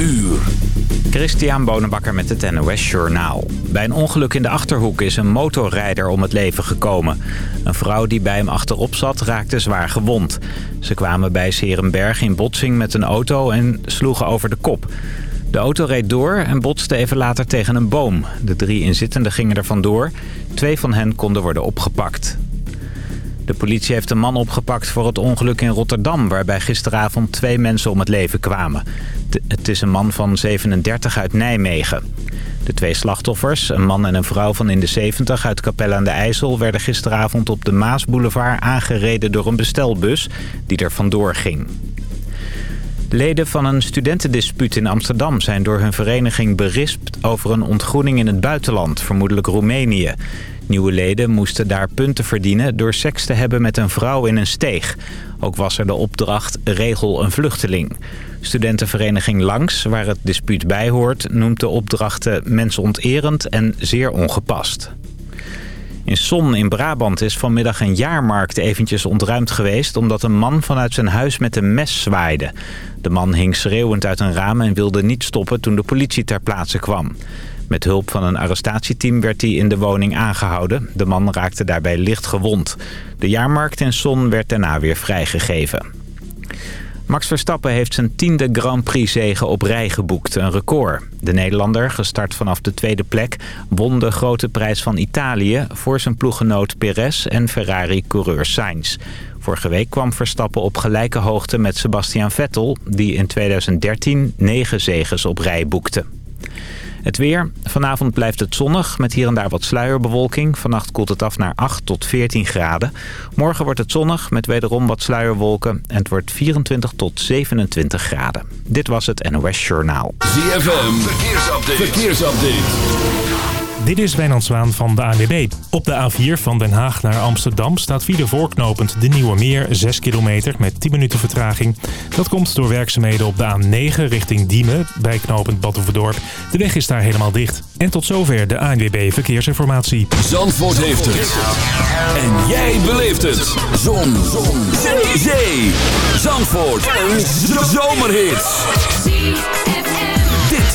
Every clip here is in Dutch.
uur. Christian Bonenbakker met het NOS Journaal. Bij een ongeluk in de Achterhoek is een motorrijder om het leven gekomen. Een vrouw die bij hem achterop zat raakte zwaar gewond. Ze kwamen bij Serenberg in botsing met een auto en sloegen over de kop. De auto reed door en botste even later tegen een boom. De drie inzittenden gingen er vandoor. Twee van hen konden worden opgepakt. De politie heeft een man opgepakt voor het ongeluk in Rotterdam... waarbij gisteravond twee mensen om het leven kwamen. Het is een man van 37 uit Nijmegen. De twee slachtoffers, een man en een vrouw van in de 70 uit Capelle aan de IJssel... werden gisteravond op de Maasboulevard aangereden door een bestelbus die er vandoor ging. Leden van een studentendispuut in Amsterdam zijn door hun vereniging berispt over een ontgroening in het buitenland, vermoedelijk Roemenië. Nieuwe leden moesten daar punten verdienen door seks te hebben met een vrouw in een steeg. Ook was er de opdracht regel een vluchteling. Studentenvereniging Langs, waar het dispuut bij hoort, noemt de opdrachten mensonterend en zeer ongepast. In Son in Brabant is vanmiddag een jaarmarkt eventjes ontruimd geweest... omdat een man vanuit zijn huis met een mes zwaaide. De man hing schreeuwend uit een raam en wilde niet stoppen toen de politie ter plaatse kwam. Met hulp van een arrestatieteam werd hij in de woning aangehouden. De man raakte daarbij licht gewond. De jaarmarkt in Son werd daarna weer vrijgegeven. Max Verstappen heeft zijn tiende Grand Prix-zege op rij geboekt, een record. De Nederlander, gestart vanaf de tweede plek, won de grote prijs van Italië... voor zijn ploeggenoot Perez en Ferrari-coureur Sainz. Vorige week kwam Verstappen op gelijke hoogte met Sebastian Vettel... die in 2013 negen zeges op rij boekte. Het weer. Vanavond blijft het zonnig met hier en daar wat sluierbewolking. Vannacht koelt het af naar 8 tot 14 graden. Morgen wordt het zonnig met wederom wat sluierwolken. En het wordt 24 tot 27 graden. Dit was het NOS Journaal. ZFM. Verkeersupdate. Verkeersupdate. Dit is Wijnand Zwaan van de ANWB. Op de A4 van Den Haag naar Amsterdam staat file voorknopend de Nieuwe Meer 6 kilometer met 10 minuten vertraging. Dat komt door werkzaamheden op de A9 richting Diemen bij knopend Badhoevedorp. De weg is daar helemaal dicht. En tot zover de ANWB Verkeersinformatie. Zandvoort heeft het. En jij beleeft het. Zon. Zon. Zee. Zandvoort. Een zomerhit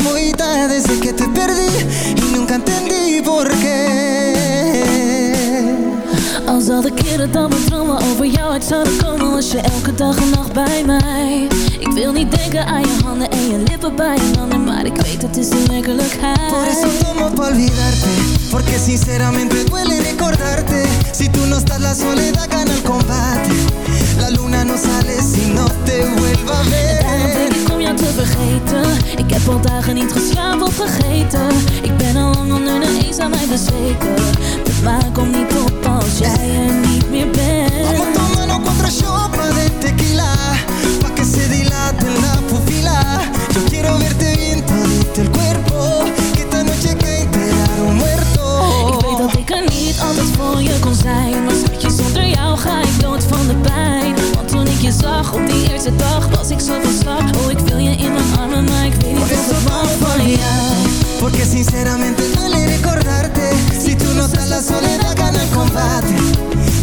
Muy tarde Desde que te perdí y nunca entendí por qué. Al zal de keren dat mijn dromen over jou uit zouden komen Was je elke dag en nacht bij mij denken aan je handen en je lippen bij je handen Maar ik weet het is de werkelijkheid. Por eso tomo pa olvidarte Porque sinceramente duele recordarte. Si tú no estás la soledad gana el combate. La luna no sale si no te vuelva a ver. denk ik om jou te vergeten? Ik heb al dagen niet geslapen of vergeten. Ik ben al lang onder de eens aan mij bezweken. De maan komt niet op als jij er niet meer bent. Vamos tomando cuatro shots Want toen ik je zag op die eerste dag Was ik zo van slag Oh, sinceramente duele recordarte. Si tú no estás la soledad gana el combate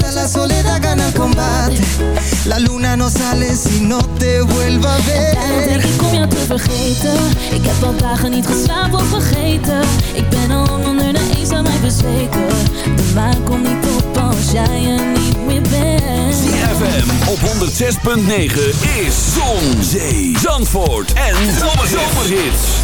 La soledad gana el combate. La luna no sale si no te vuelva a Daarom denk ver ik om jou te vergeten. Ik heb al dagen niet geslapen of vergeten. Ik ben al onder de eens aan mij bezweken. De maan komt niet op als jij er niet meer bent. ZFM op 106.9 is Zon, Zee, Zandvoort en Zomerhits.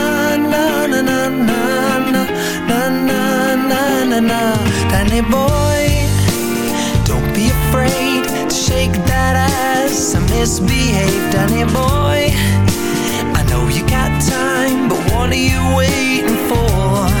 na na Danny boy, don't be afraid to shake that ass and misbehave, Danny boy. I know you got time, but what are you waiting for?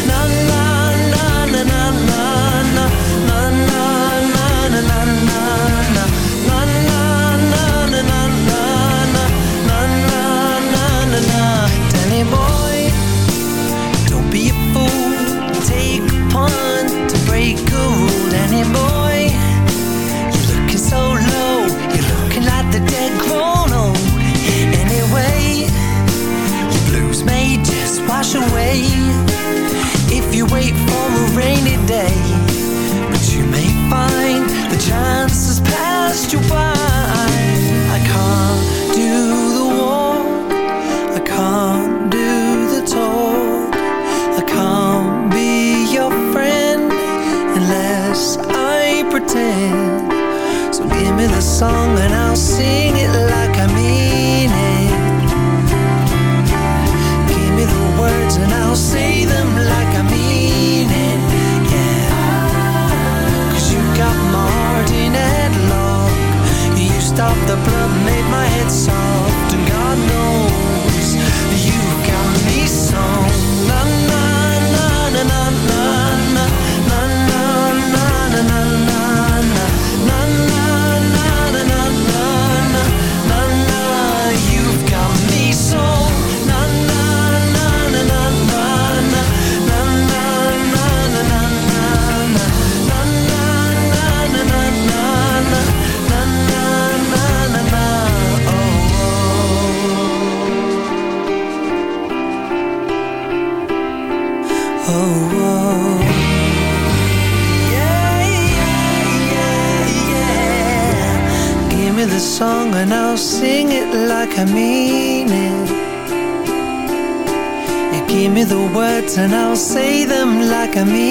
Day. But you may find the chance has passed you by. I can't do the walk, I can't do the talk. I can't be your friend unless I pretend. So give me the song and I'll sing it like I mean it. Give me the words and I'll say and I'll say them like I mean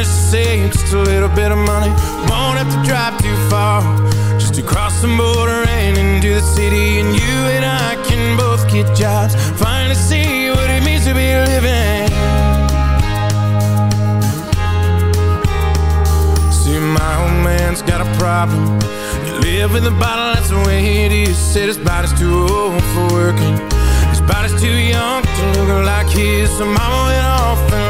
Managed to save just a little bit of money. Won't have to drive too far Just to cross the border and into the city. And you and I can both get jobs Finally see what it means to be living. See, my old man's got a problem. You live in the bottle, that's the way it is. Said his body's too old for working. His body's too young to look like his. So mama went off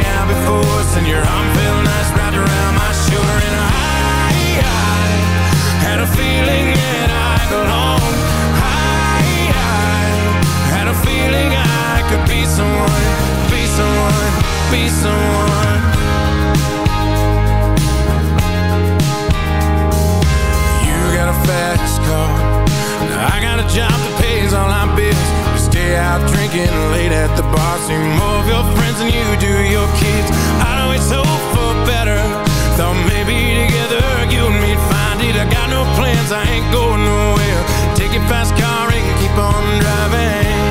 someone Be someone, be someone. You got a fast car. I got a job that pays all our bills. We stay out drinking late at the bar. See more of your friends than you do your kids. I it's hope for better. Thought maybe together you and me'd find it. I got no plans, I ain't going nowhere. Take your fast car and keep on driving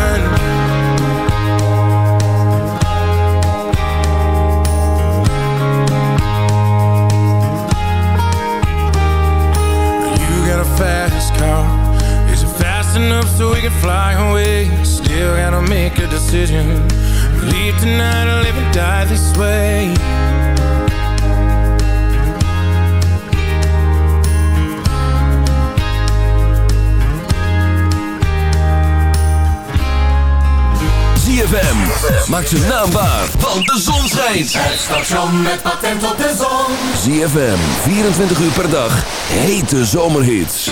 so we can fly away? Still gotta make a decision Leave tonight or live and die this way ZFM. Maak zijn naam waar, want de zon schijnt. Het station met patent op de zon. ZFM, 24 uur per dag. Hete zomerhits.